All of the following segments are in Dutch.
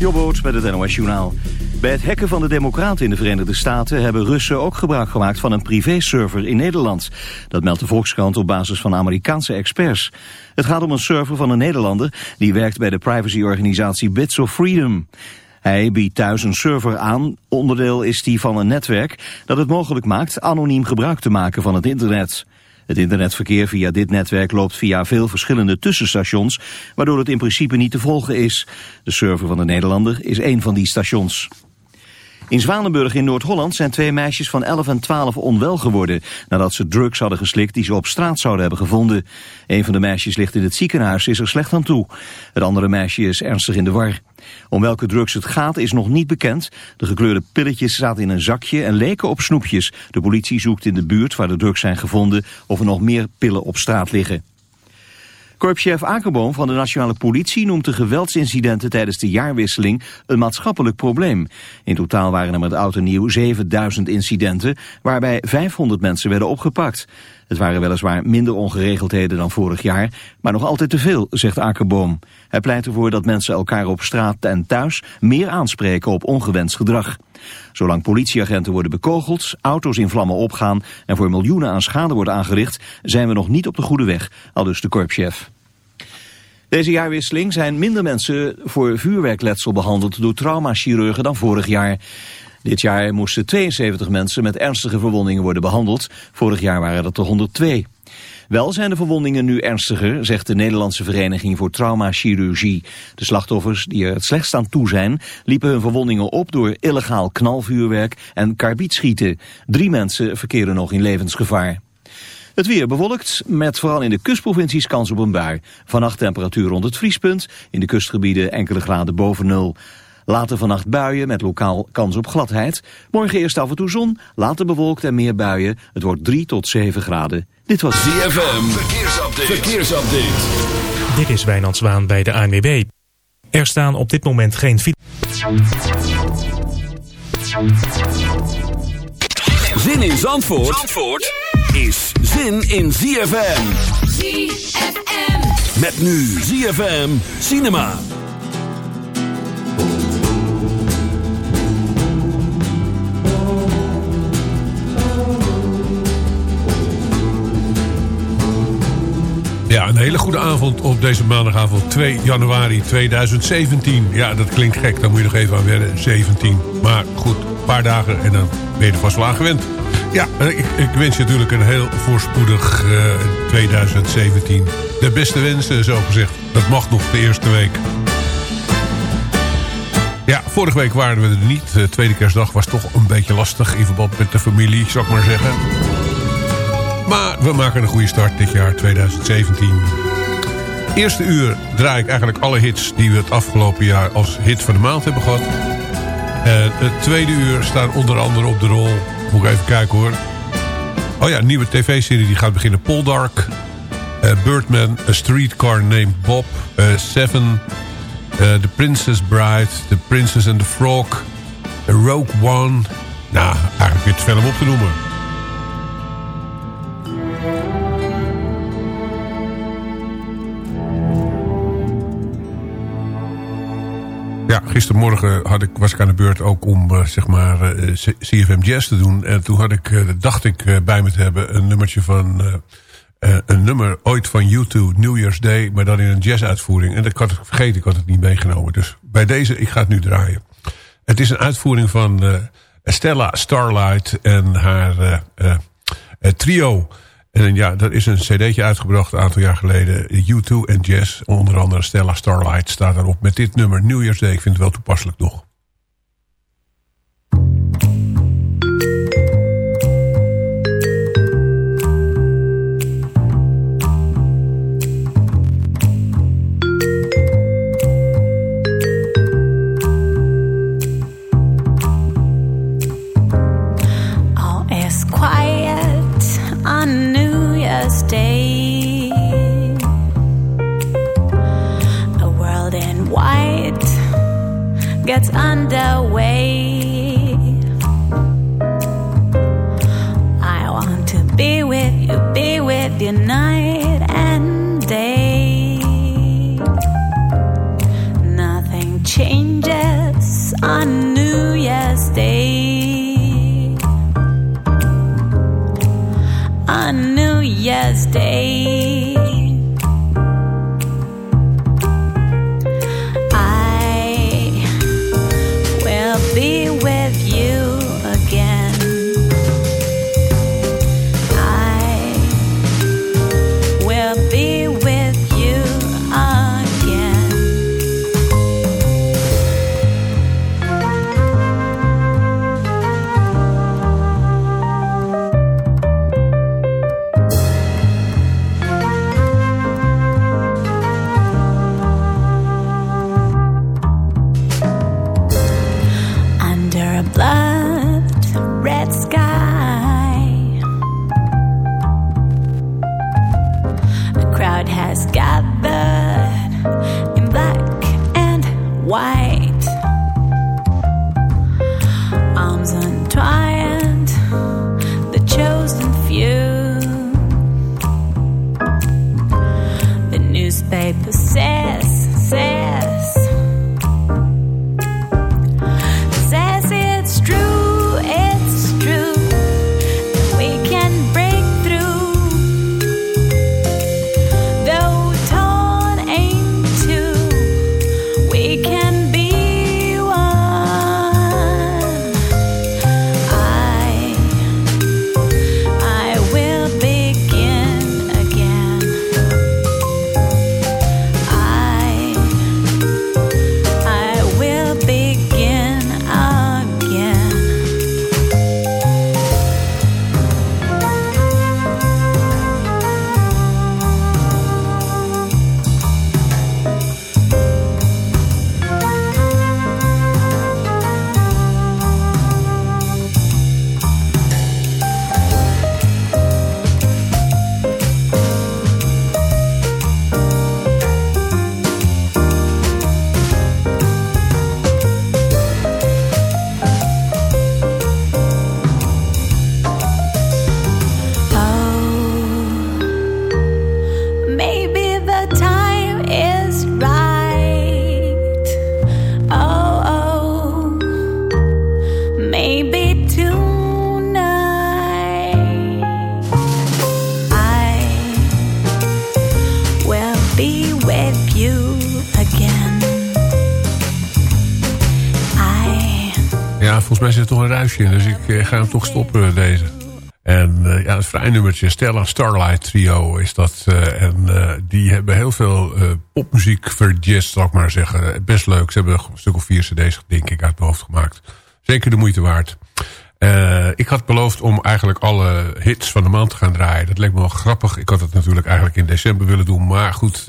Jobboot met het NOS Journaal. Bij het hacken van de democraten in de Verenigde Staten... hebben Russen ook gebruik gemaakt van een privéserver in Nederland. Dat meldt de Volkskrant op basis van Amerikaanse experts. Het gaat om een server van een Nederlander... die werkt bij de privacyorganisatie Bits of Freedom. Hij biedt thuis een server aan. Onderdeel is die van een netwerk dat het mogelijk maakt... anoniem gebruik te maken van het internet. Het internetverkeer via dit netwerk loopt via veel verschillende tussenstations, waardoor het in principe niet te volgen is. De server van de Nederlander is één van die stations. In Zwanenburg in Noord-Holland zijn twee meisjes van 11 en 12 onwel geworden... nadat ze drugs hadden geslikt die ze op straat zouden hebben gevonden. Een van de meisjes ligt in het ziekenhuis, is er slecht aan toe. Het andere meisje is ernstig in de war. Om welke drugs het gaat is nog niet bekend. De gekleurde pilletjes zaten in een zakje en leken op snoepjes. De politie zoekt in de buurt waar de drugs zijn gevonden... of er nog meer pillen op straat liggen. Korpschef Akerboom van de Nationale Politie noemt de geweldsincidenten tijdens de jaarwisseling een maatschappelijk probleem. In totaal waren er met oud en nieuw 7000 incidenten, waarbij 500 mensen werden opgepakt. Het waren weliswaar minder ongeregeldheden dan vorig jaar, maar nog altijd te veel, zegt Akerboom. Hij pleit ervoor dat mensen elkaar op straat en thuis meer aanspreken op ongewenst gedrag. Zolang politieagenten worden bekogeld, auto's in vlammen opgaan en voor miljoenen aan schade wordt aangericht, zijn we nog niet op de goede weg, aldus de korpschef. Deze jaarwisseling zijn minder mensen voor vuurwerkletsel behandeld door traumachirurgen dan vorig jaar. Dit jaar moesten 72 mensen met ernstige verwondingen worden behandeld. Vorig jaar waren dat er 102. Wel zijn de verwondingen nu ernstiger, zegt de Nederlandse Vereniging voor Traumachirurgie. De slachtoffers die er het slechtst aan toe zijn, liepen hun verwondingen op door illegaal knalvuurwerk en karbietschieten. Drie mensen verkeren nog in levensgevaar. Het weer bewolkt, met vooral in de kustprovincies kans op een bui. Vannacht temperatuur rond het vriespunt, in de kustgebieden enkele graden boven nul. Later vannacht buien met lokaal kans op gladheid. Morgen eerst af en toe zon, later bewolkt en meer buien. Het wordt 3 tot 7 graden. Dit was ZFM. Verkeersupdate. Verkeersupdate. Dit is Wijnand Zwaan bij de ANWB. Er staan op dit moment geen Zin in Zandvoort, Zandvoort is zin in ZFM. ZFM. Met nu ZFM Cinema. Ja, een hele goede avond op deze maandagavond 2 januari 2017. Ja, dat klinkt gek, daar moet je nog even aan wennen, 17. Maar goed, een paar dagen en dan ben je er vast wel aan gewend. Ja, ik, ik wens je natuurlijk een heel voorspoedig uh, 2017. De beste wensen, zo gezegd. Dat mag nog de eerste week. Ja, vorige week waren we er niet. De tweede kerstdag was toch een beetje lastig in verband met de familie, zou ik maar zeggen. Maar we maken een goede start dit jaar 2017. Eerste uur draai ik eigenlijk alle hits die we het afgelopen jaar als hit van de maand hebben gehad. En het tweede uur staan onder andere op de rol, moet ik even kijken hoor. Oh ja, nieuwe tv-serie die gaat beginnen. Poldark, uh, Birdman, A Streetcar Named Bob, uh, Seven, The Princess Bride, The Princess and the Frog, Rogue One. Nou, eigenlijk weer te veel om op te noemen. Ja, gistermorgen had ik, was ik aan de beurt ook om uh, zeg maar uh, CFM Jazz te doen. En toen had ik, uh, dacht ik bij me te hebben een nummertje van... een nummer ooit van YouTube, New Year's Day, maar dan in een jazz-uitvoering. En dat had ik vergeten, ik had het niet meegenomen. Dus bij deze, ik ga het nu draaien. Het is een uitvoering van Stella Starlight en haar trio... En ja, dat is een cd'tje uitgebracht een aantal jaar geleden. U2 en Jazz, onder andere Stella Starlight staat daarop. Met dit nummer New Year's Day, ik vind het wel toepasselijk nog. underway. I want to be with you, be with you night and day. Nothing changes on New Year's Day. On New Year's Day. Mij zit toch een ruisje in. Dus ik ga hem toch stoppen, deze. En uh, ja, het vrij nummertje Stella Starlight Trio is dat. Uh, en uh, die hebben heel veel popmuziek verjazz, zal ik maar zeggen. Best leuk. Ze hebben een stuk of vier cd's, denk ik, uit mijn hoofd gemaakt. Zeker de moeite waard. ik had beloofd om eigenlijk alle hits van de maand te gaan draaien. Dat leek me wel grappig. Ik had het natuurlijk eigenlijk in december willen doen. Maar goed,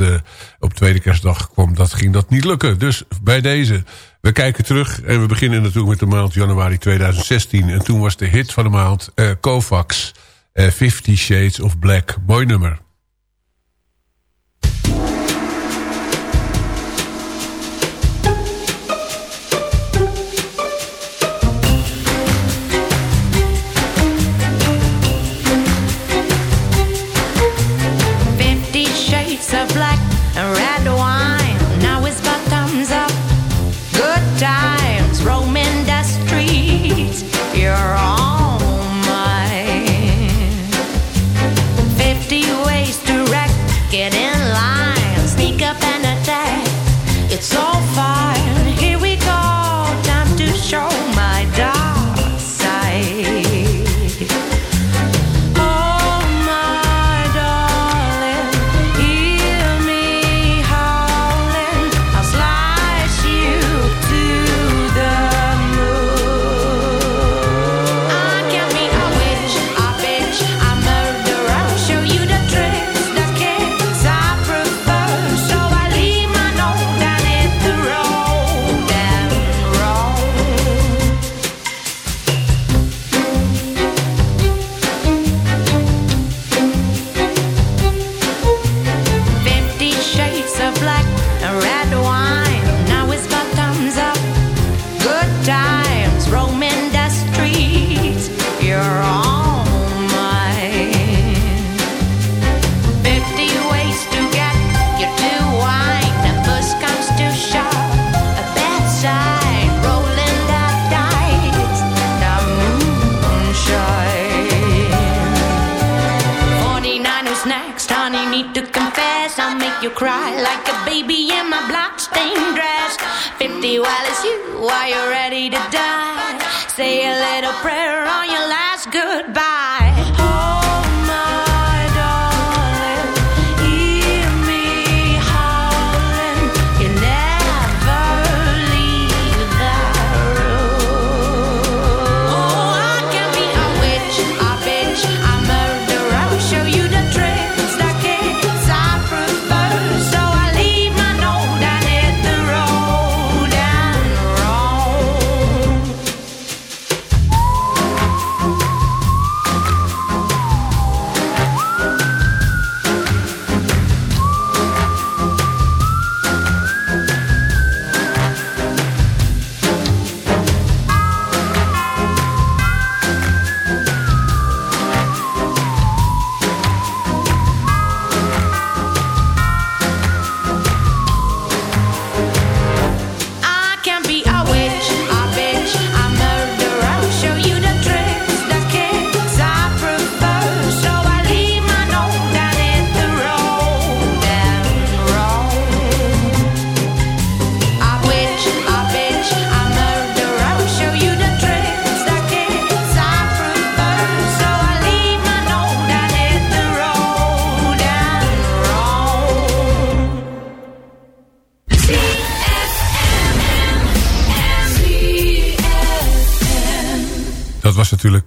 op tweede kerstdag kwam dat, ging dat niet lukken. Dus bij deze... We kijken terug en we beginnen natuurlijk met de maand januari 2016. En toen was de hit van de maand uh, Kovacs, uh, Fifty Shades of Black. Mooi nummer.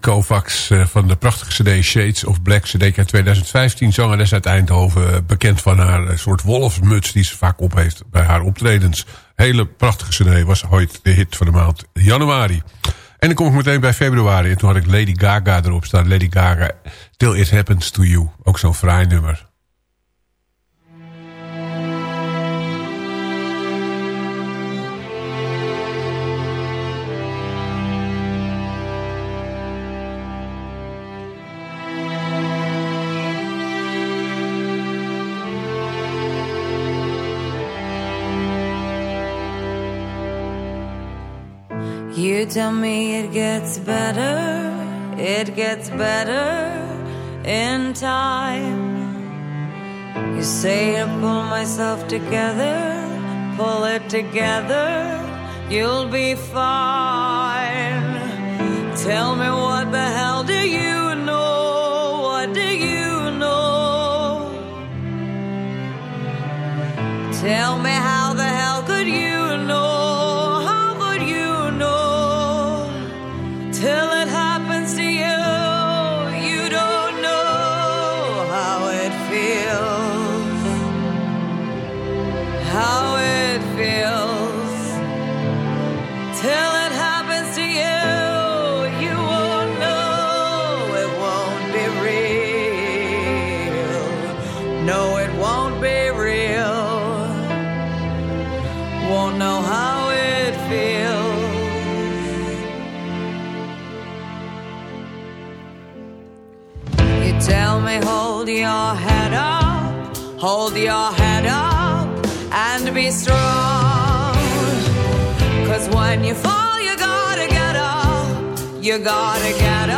Kovacs eh, van de prachtige cd Shades of Black. CD uit 2015, zangeres uit Eindhoven. Eh, bekend van haar eh, soort wolfsmuts die ze vaak op heeft bij haar optredens. Hele prachtige cd, was ooit de hit van de maand januari. En dan kom ik meteen bij februari. En toen had ik Lady Gaga erop staan. Lady Gaga, Till It Happens To You. Ook zo'n fraai nummer. You tell me it gets better, it gets better in time. You say to pull myself together, pull it together, you'll be fine. Tell me what the hell do you know? What do you know? Tell me how the hell could you hold your head up, and be strong. Cause when you fall, you gotta get up, you gotta get up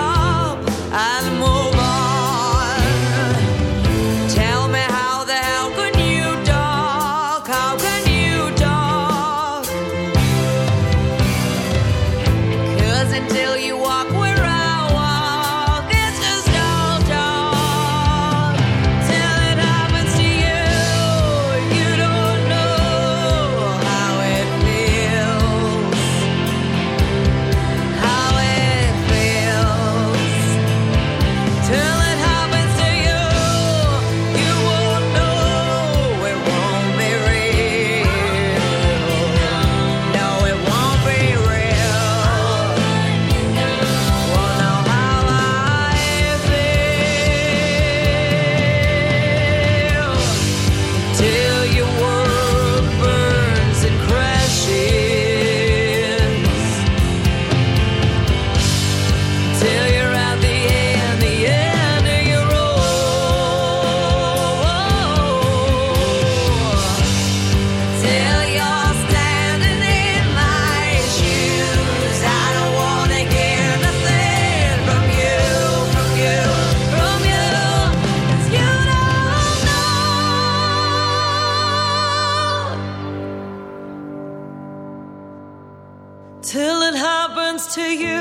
to you.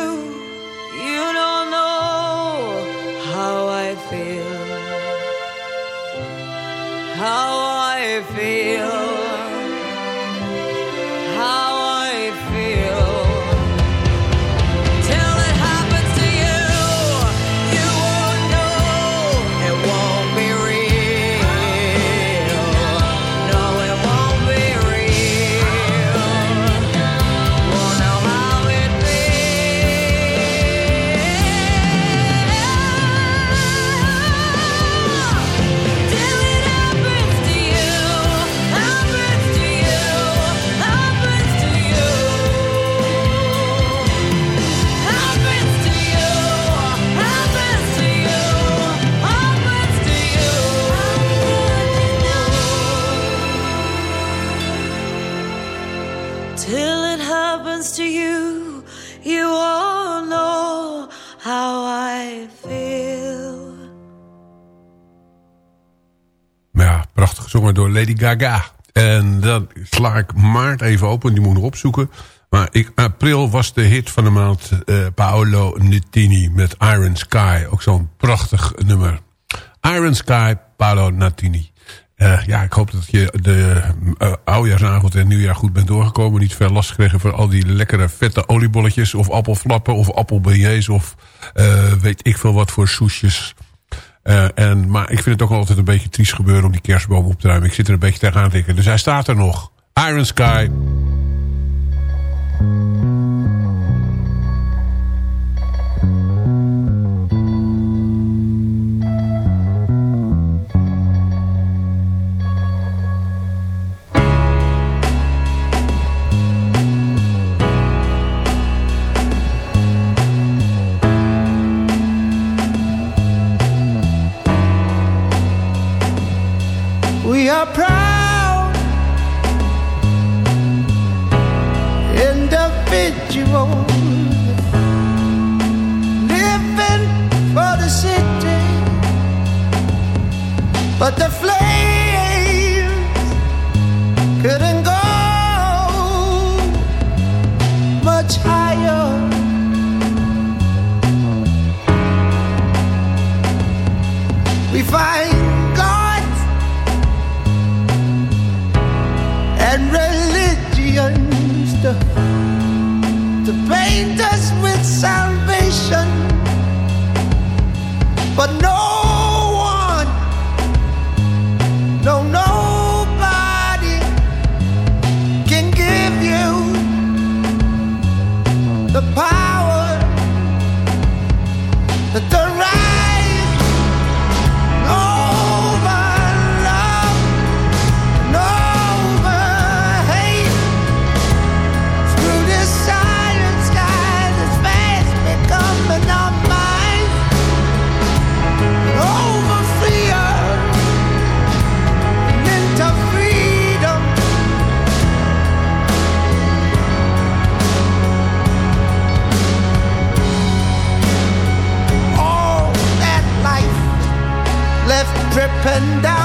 Door Lady Gaga. En dan sla ik maart even open, die moet ik nog opzoeken. Maar ik, april was de hit van de maand eh, Paolo Nutini met Iron Sky. Ook zo'n prachtig nummer. Iron Sky, Paolo Nutini. Eh, ja, ik hoop dat je de uh, oudejaarsavond en nieuwjaar goed bent doorgekomen. Niet veel last gekregen voor al die lekkere vette oliebolletjes... of appelflappen of appelbeignets of weet ik veel wat voor soesjes... Uh, en, maar ik vind het ook altijd een beetje triest gebeuren om die kerstboom op te ruimen. Ik zit er een beetje tegenaan te denken. Dus hij staat er nog. Iron Sky. 等到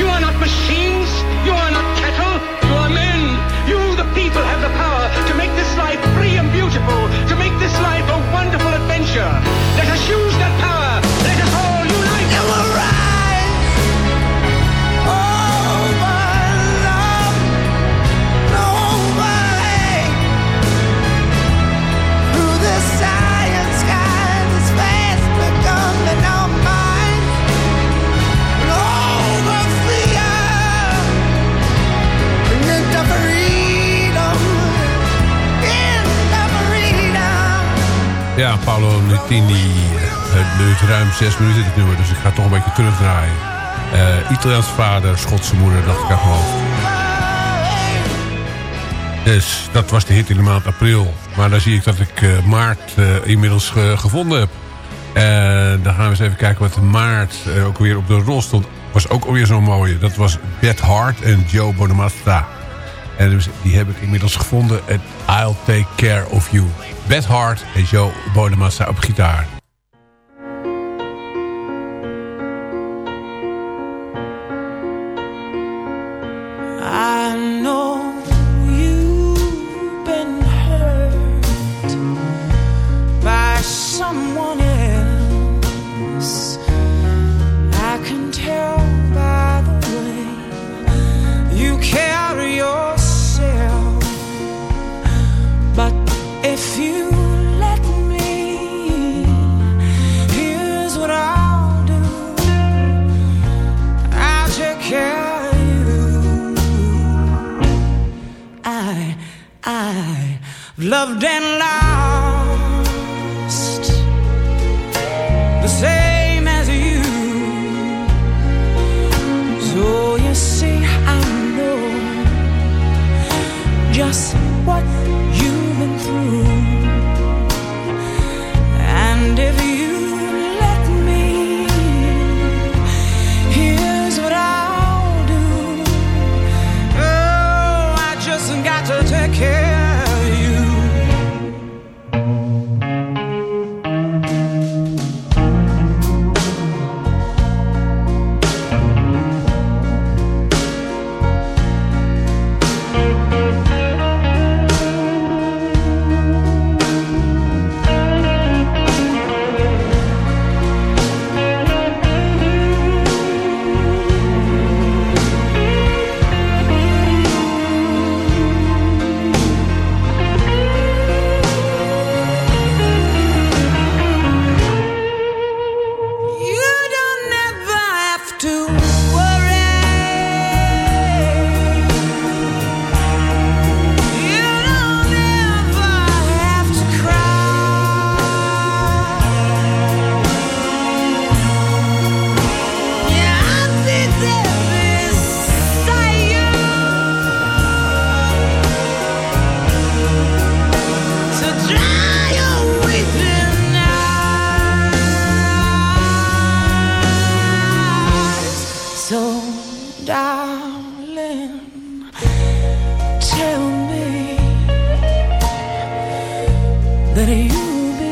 You are not machines. You are not cattle. You are men. You, the people, have the power to make this life free and beautiful, to make this life a wonderful adventure. Let us use that Ja, Paolo Nutini. Het duurt ruim zes minuten dit nummer, dus ik ga toch een beetje terugdraaien. Eh Italiaans vader, Schotse moeder, dacht ik uit mijn. Dus dat was de hit in de maand april. Maar dan zie ik dat ik eh, maart eh, inmiddels gevonden heb. En dan gaan we eens even kijken wat maart ook weer op de rol stond. Was ook alweer zo'n mooie. Dat was Beth Hart en Joe Bonamassa. En dus die heb ik inmiddels gevonden. En I'll Take Care of You. Beth Hart en Joe Bonamassa op gitaar. Loved and lost the same as you. So you see, I know just what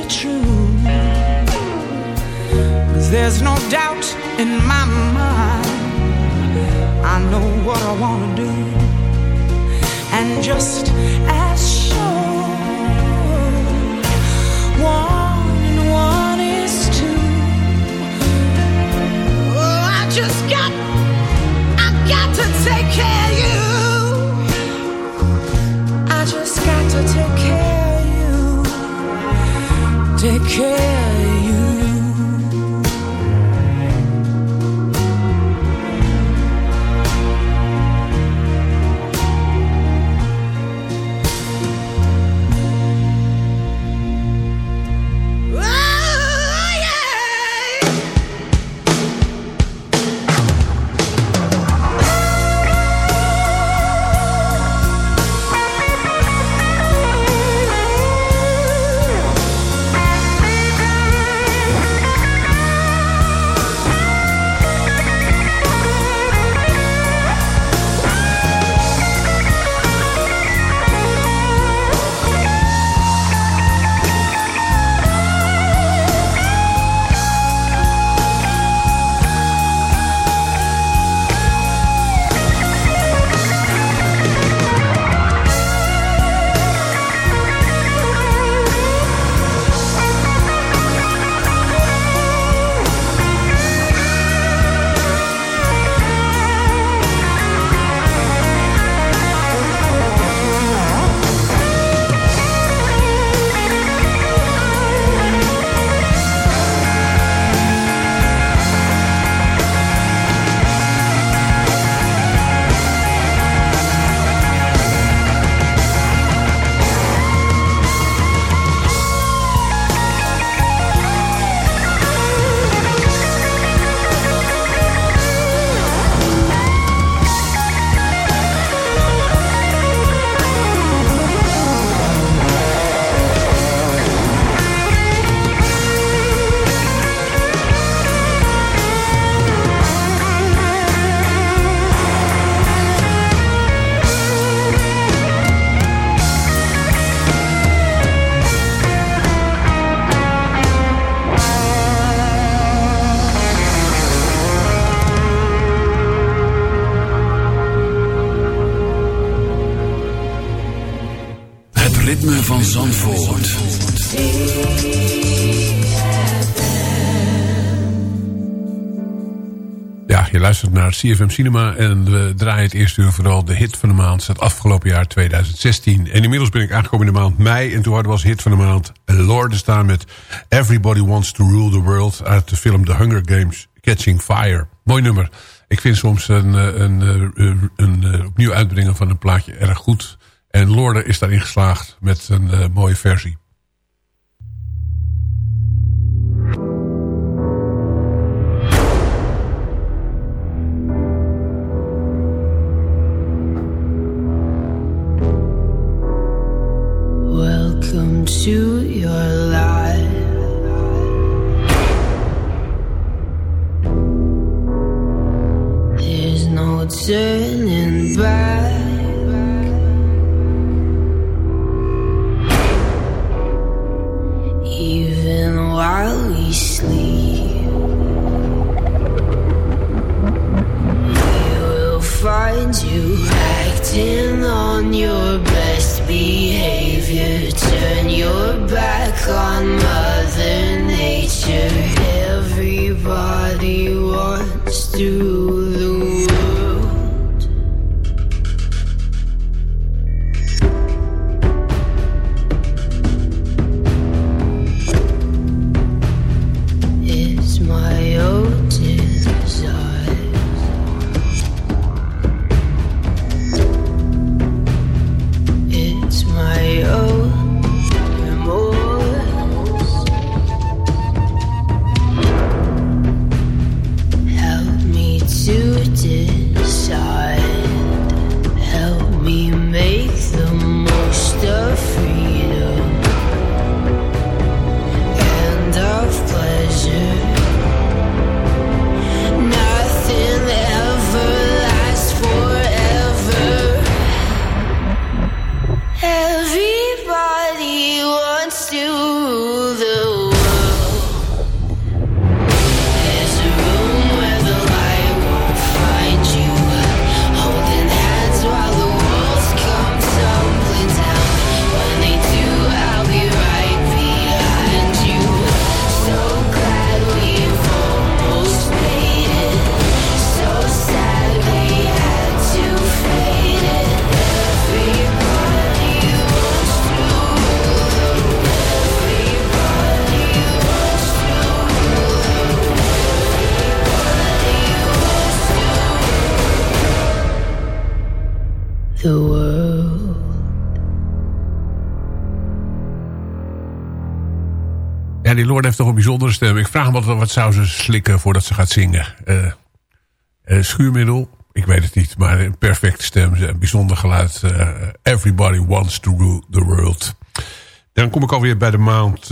true. Cause there's no doubt in my mind. I know what I wanna do. And just as sure, care naar CFM Cinema en we draaien het eerste uur vooral de hit van de maand. Het afgelopen jaar 2016. En inmiddels ben ik aangekomen in de maand mei. En toen hadden we als hit van de maand Lorde staan met Everybody Wants to Rule the World. Uit de film The Hunger Games Catching Fire. Mooi nummer. Ik vind soms een, eh, een, een, een, een opnieuw uitbrengen van een plaatje erg goed. En Lorde is daarin geslaagd met een mooie versie. To your life. There's no turning back. Even while we sleep, we will find you acting on your best behavior. Turn your on Mother Nature. Everybody wants to the world. Ja, die Lorde heeft toch een bijzondere stem. Ik vraag me altijd wat zou ze slikken voordat ze gaat zingen. Eh, eh, schuurmiddel? Ik weet het niet, maar een perfecte stem. Een bijzonder geluid. Eh, everybody wants to rule the world. Dan kom ik alweer bij de maand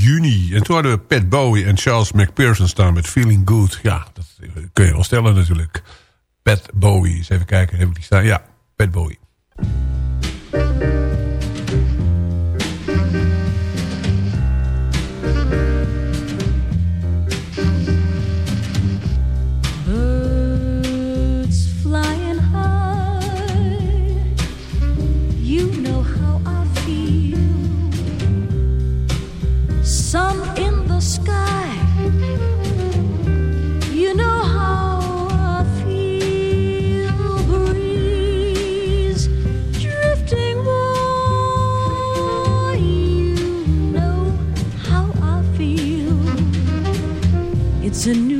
juni. En toen hadden we Pat Bowie en Charles McPherson staan met Feeling Good. Ja, dat kun je wel stellen natuurlijk. Pat Bowie. Eens even kijken, heb ik die staan? Ja, Bowie. It's a new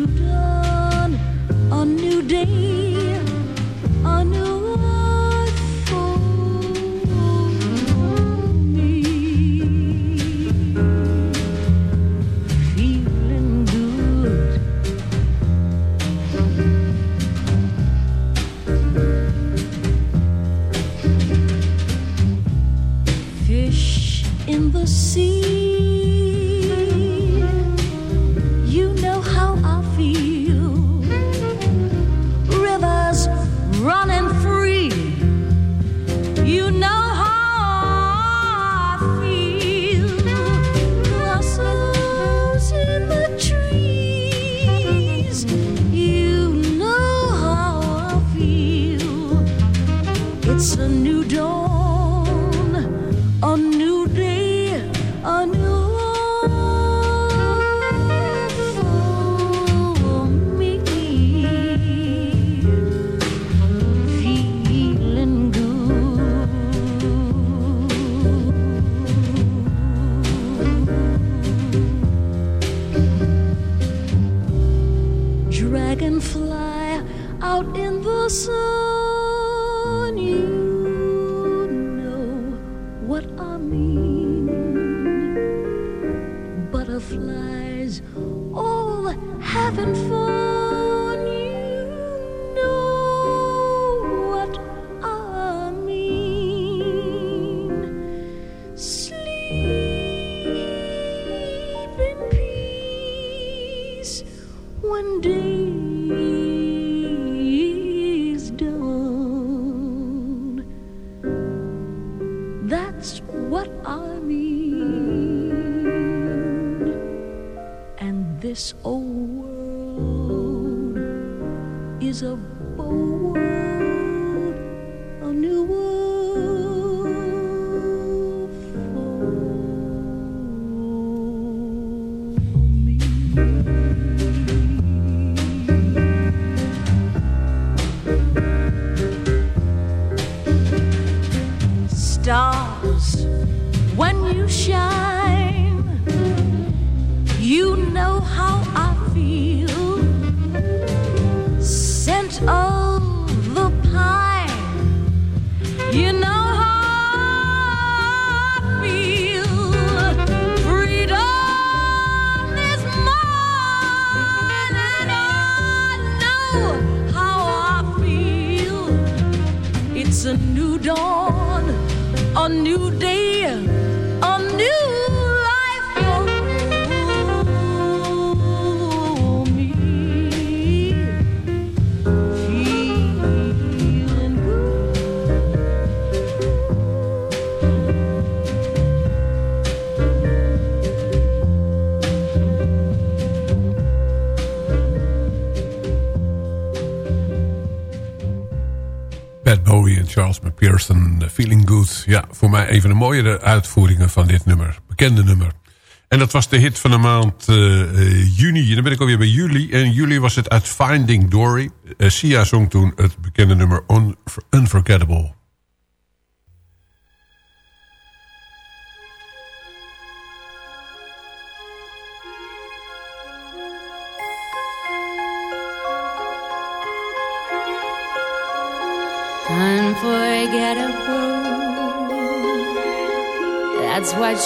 Ja, voor mij een van de mooiere uitvoeringen van dit nummer. Bekende nummer. En dat was de hit van de maand eh, eh, juni. En dan ben ik alweer bij juli. En juli was het uit Finding Dory. Eh, Sia zong toen het bekende nummer Un- Unforgettable. unforgettable.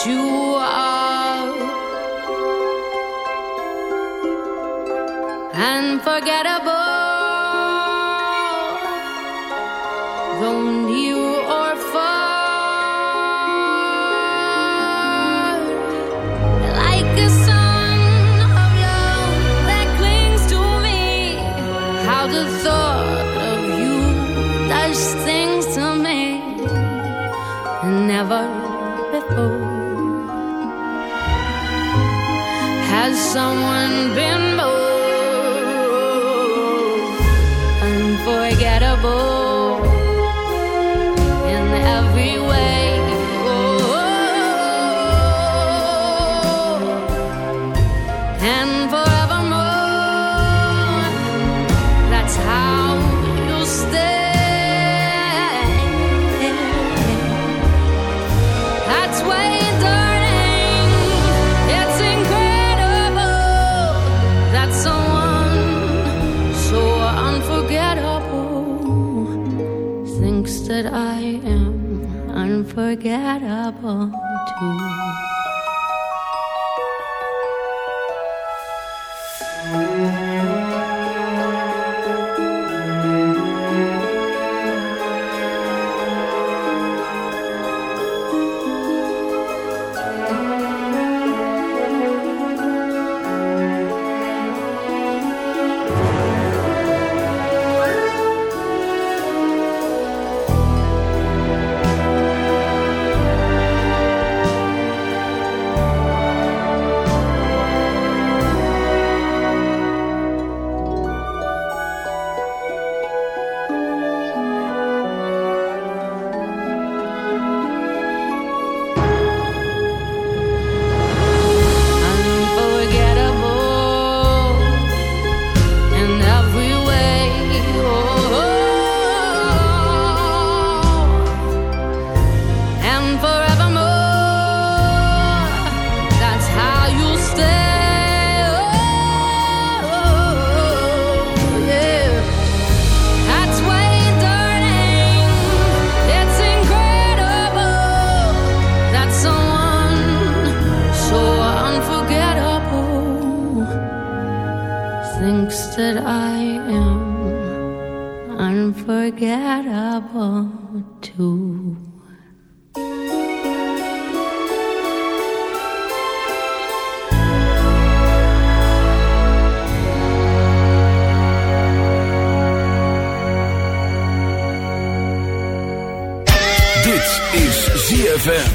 You are. Unforgettable. Though Has someone been unforgettable unforgettable too. Dit is ZFM.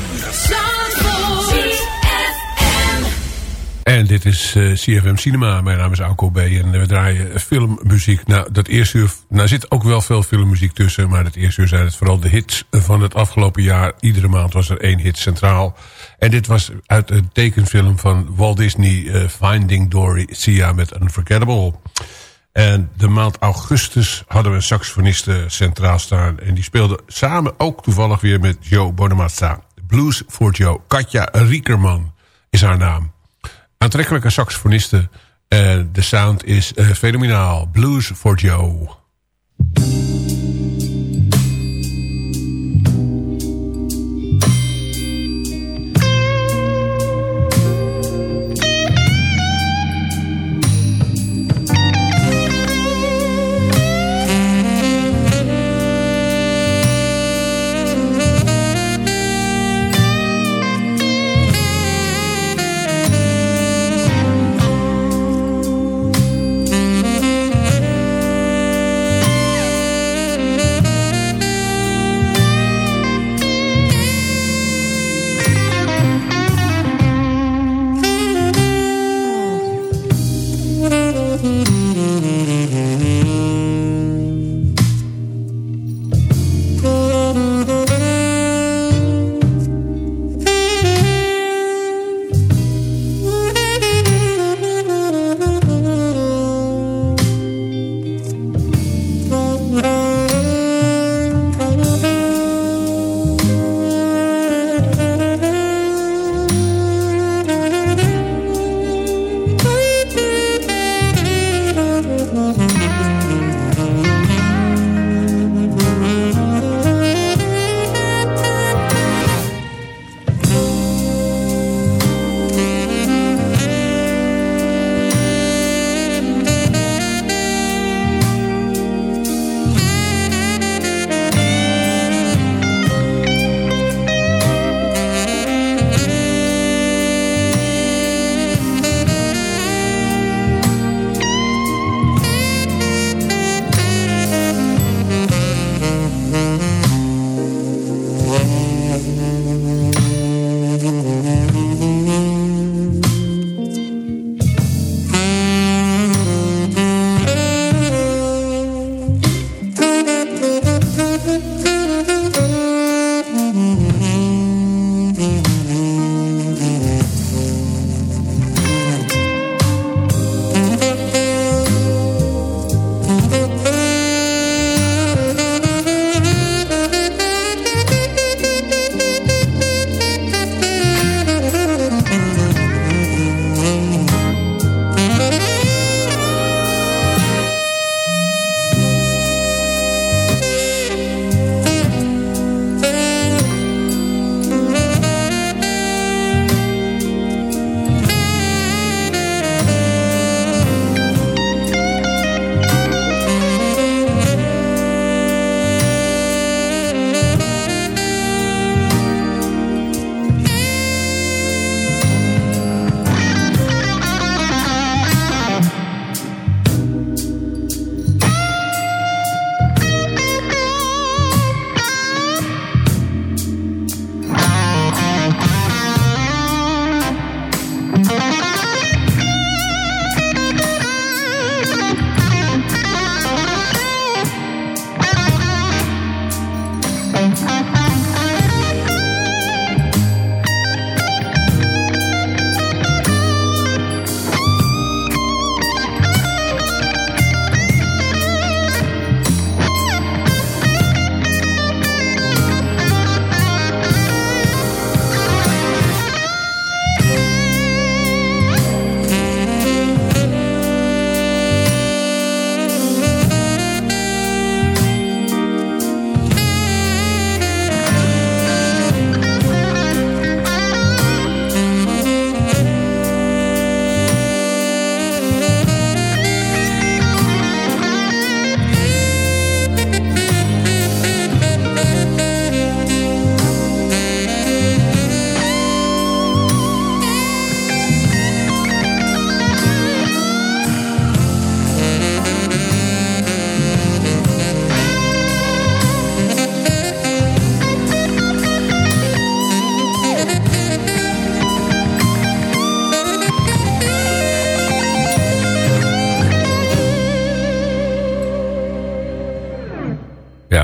Dit is eh, CFM Cinema. Mijn naam is Auko B. En we draaien filmmuziek. Nou, dat eerste uur... Nou, zit ook wel veel filmmuziek tussen. Maar het eerste uur zijn het vooral de hits van het afgelopen jaar. Iedere maand was er één hit centraal. En dit was uit een tekenfilm van Walt Disney... eh, Finding Dory Sia met Unforgettable. En de maand augustus hadden we een saxofoniste centraal staan. En die speelde samen ook toevallig weer met Joe Bonamassa. Blues voor Joe. Katja Riekerman is haar naam. Aantrekkelijke saxofoniste. En de sound is eh, fenomenaal. Blues for Joe.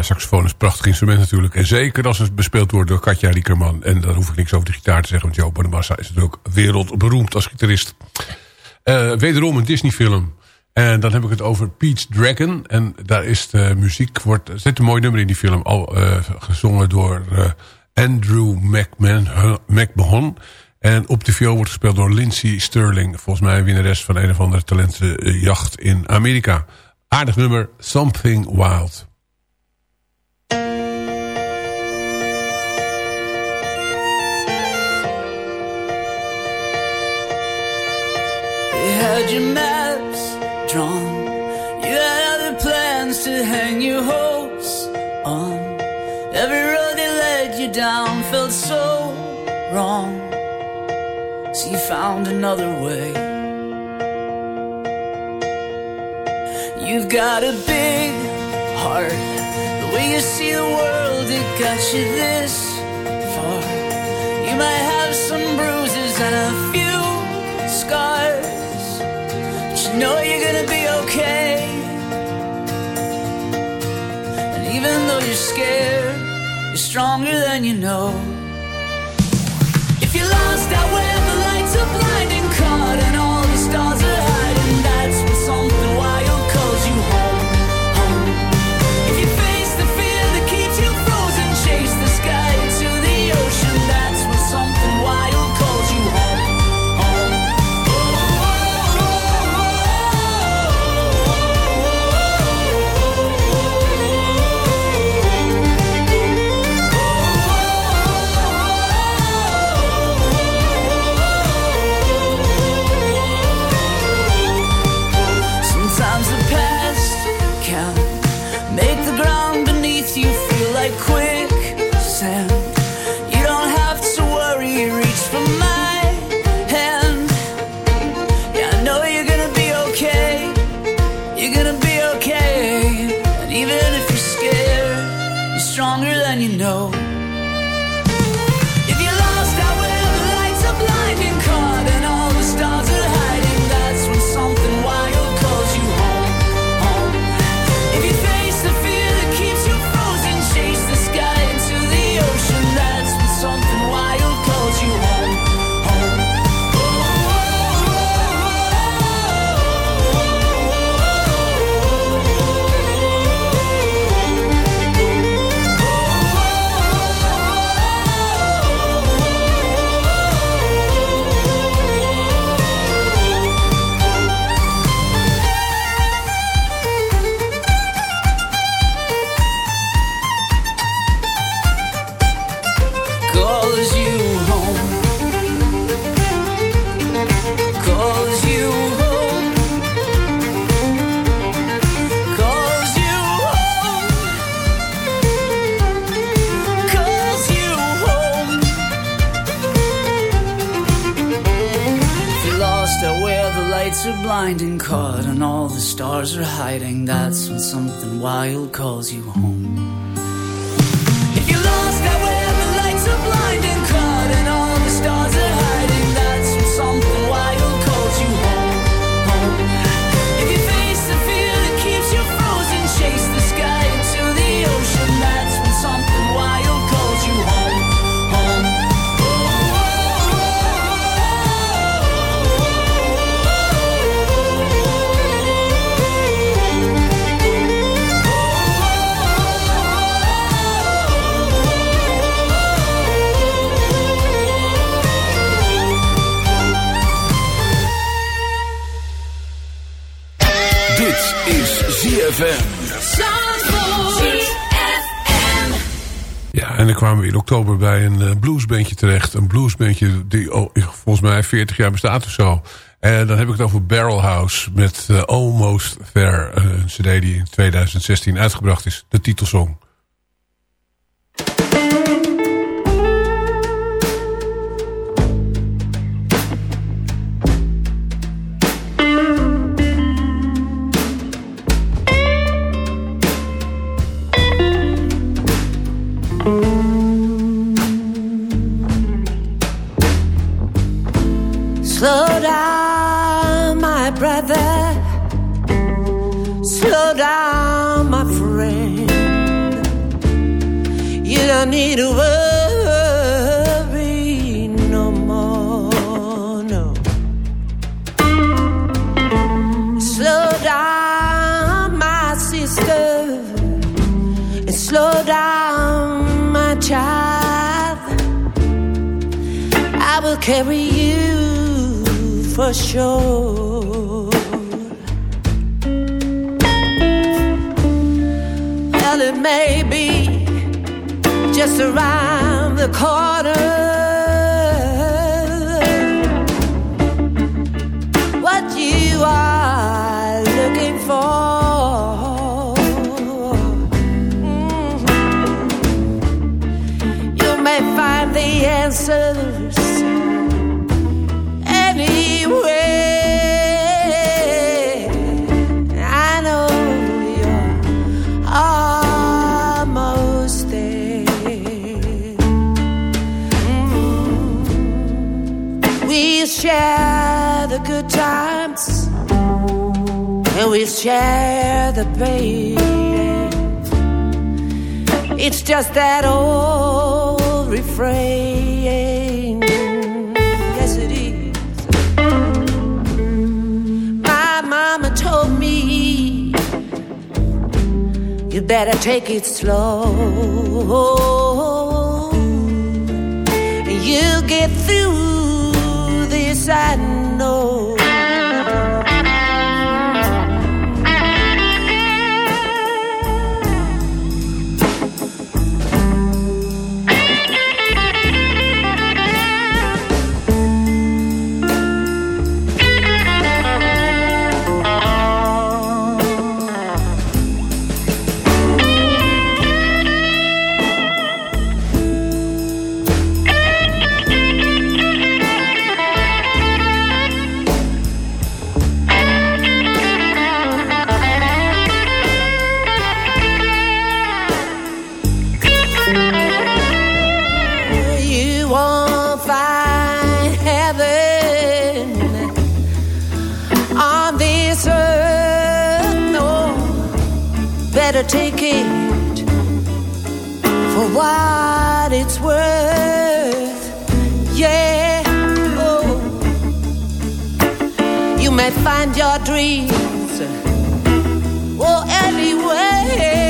Saxofoon is een prachtig instrument natuurlijk. En zeker als het bespeeld wordt door Katja Riekerman. En daar hoef ik niks over de gitaar te zeggen. Want Joe Bonamassa is natuurlijk wereldberoemd als gitarist. Uh, wederom een Disney film. En dan heb ik het over Pete's Dragon. En daar is de muziek, wordt, er zit een mooi nummer in die film. Al uh, gezongen door uh, Andrew McMahon, McMahon. En op de viool wordt gespeeld door Lindsay Sterling. Volgens mij winnares van een of andere talentenjacht in Amerika. Aardig nummer, Something Wild. Had your maps drawn. You had other plans to hang your hopes on. Every road that led you down felt so wrong. So you found another way. You've got a big heart. The way you see the world, it got you this far. You might have some bruises and a few scars know you're gonna be okay. And even though you're scared, you're stronger than you know. If you're lost out where the lights are blinding, oktober bij een uh, bluesbandje terecht. Een bluesbandje die volgens mij 40 jaar bestaat of zo. En dan heb ik het over Barrel House met uh, Almost. Uh, een cd die in 2016 uitgebracht is. De titelsong. Just around the corner. We'll share the pain. It's just that old refrain. Yes, it is. My mama told me you better take it slow. You'll get through this, I. better take it for what it's worth. Yeah, oh, you may find your dreams uh, oh anywhere.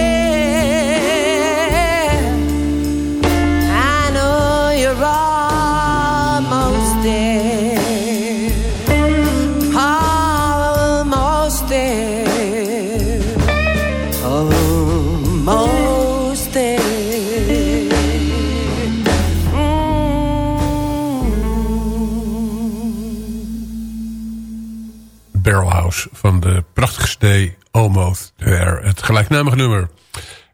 Almost. Het gelijknamige nummer.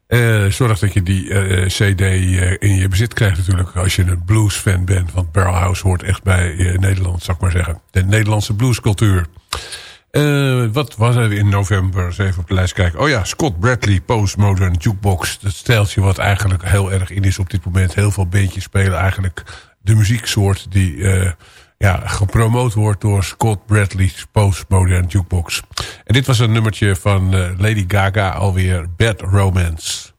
Eh, zorg dat je die eh, cd eh, in je bezit krijgt natuurlijk. Als je een bluesfan bent. Want Barrelhouse hoort echt bij Nederland, zou ik maar zeggen. De Nederlandse bluescultuur. Wat was er in november? Even op de lijst kijken. Oh ja, Scott Bradley, Postmodern Jukebox. Dat steltje wat eigenlijk heel erg in is op dit moment. Heel veel bandjes spelen eigenlijk de muzieksoort die ja, gepromoot wordt door Scott Bradley's Postmodern Jukebox. En dit was een nummertje van eh, Lady Gaga alweer, Bad Romance.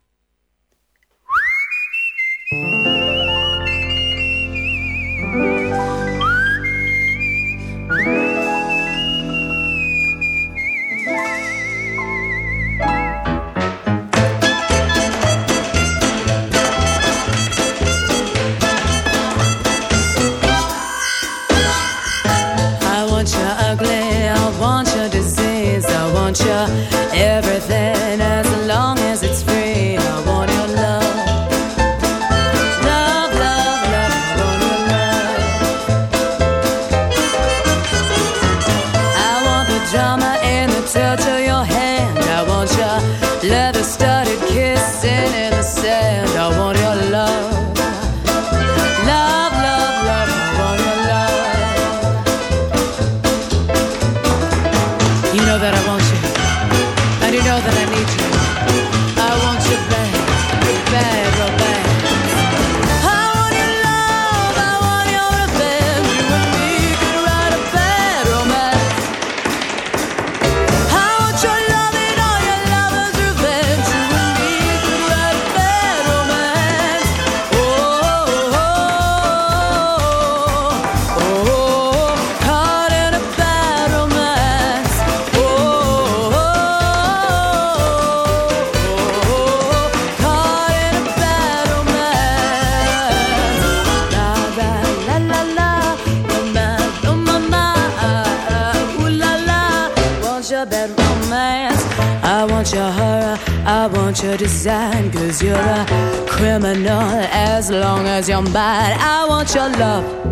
but I want your love.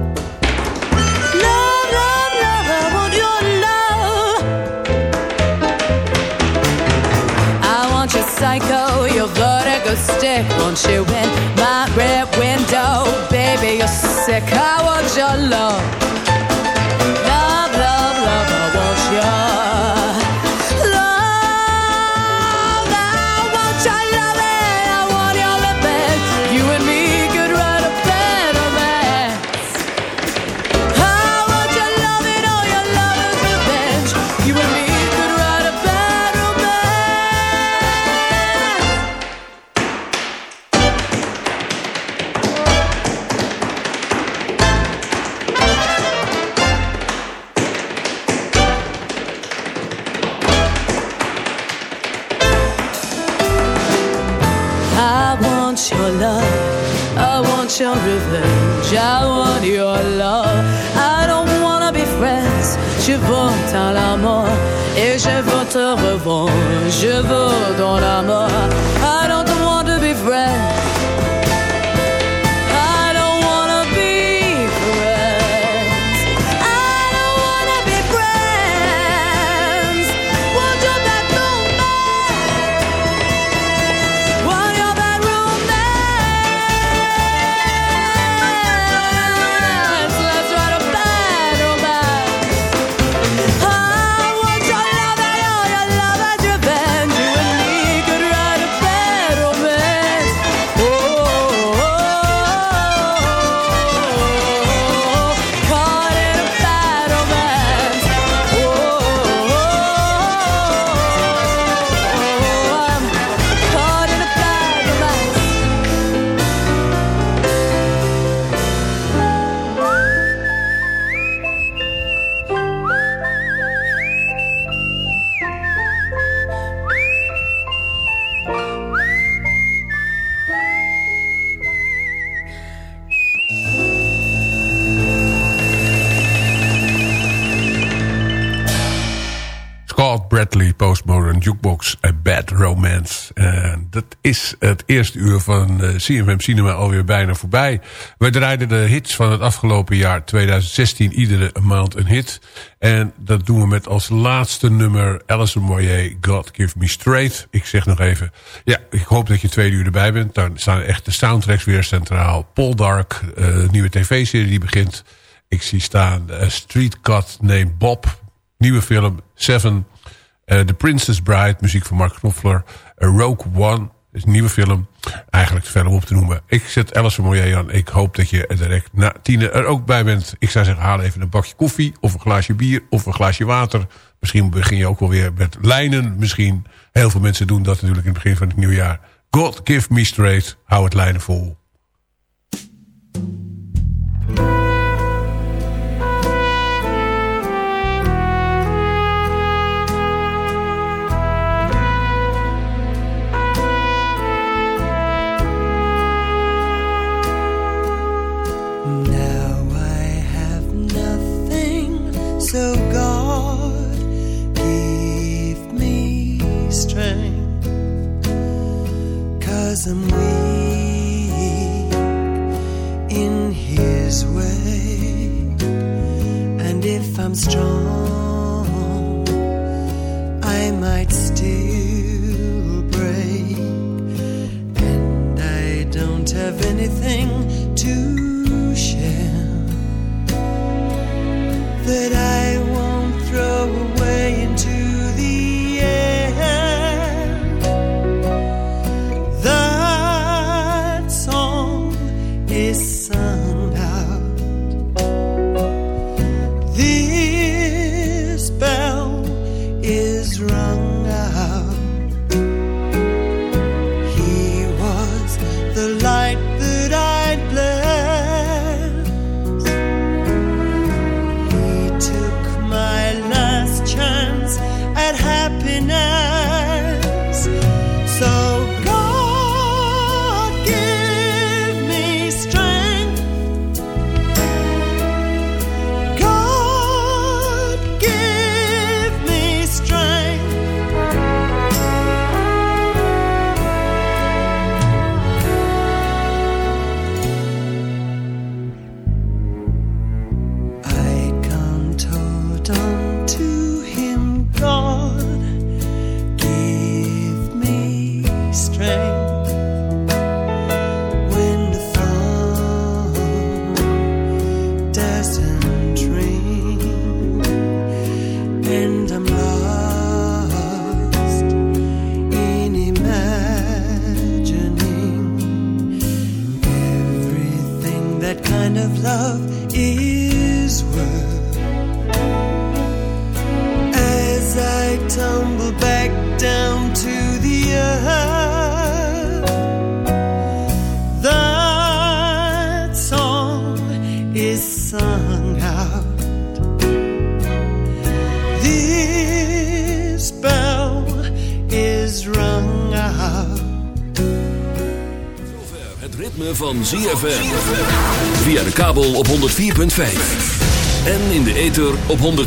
Is het eerste uur van eh, CFM Cinema alweer bijna voorbij. We draaiden de hits van het afgelopen jaar 2016 iedere maand een hit. En dat doen we met als laatste nummer Alison Moyer, God Give Me Straight. Ik zeg nog even, ja, ik hoop dat je twee uur erbij bent. Dan staan echt de soundtracks weer centraal. Paul Dark, eh, nieuwe tv-serie die begint. Ik zie staan eh, Street Cut named Bob. Nieuwe film, Seven. The Princess Bride, muziek van Mark Knopfler. Rogue One, is een nieuwe film. Eigenlijk te om op te noemen. Ik zet Alice Moyer aan. Ik hoop dat je direct na tien er ook bij bent. Ik zou zeggen, haal even een bakje koffie. Of een glaasje bier. Of een glaasje water. Misschien begin je ook wel weer met lijnen. Misschien. Heel veel mensen doen dat natuurlijk in het begin van het nieuwjaar. God give me straight. Hou het lijnen vol. I'm strong, I might still break. And I don't have anything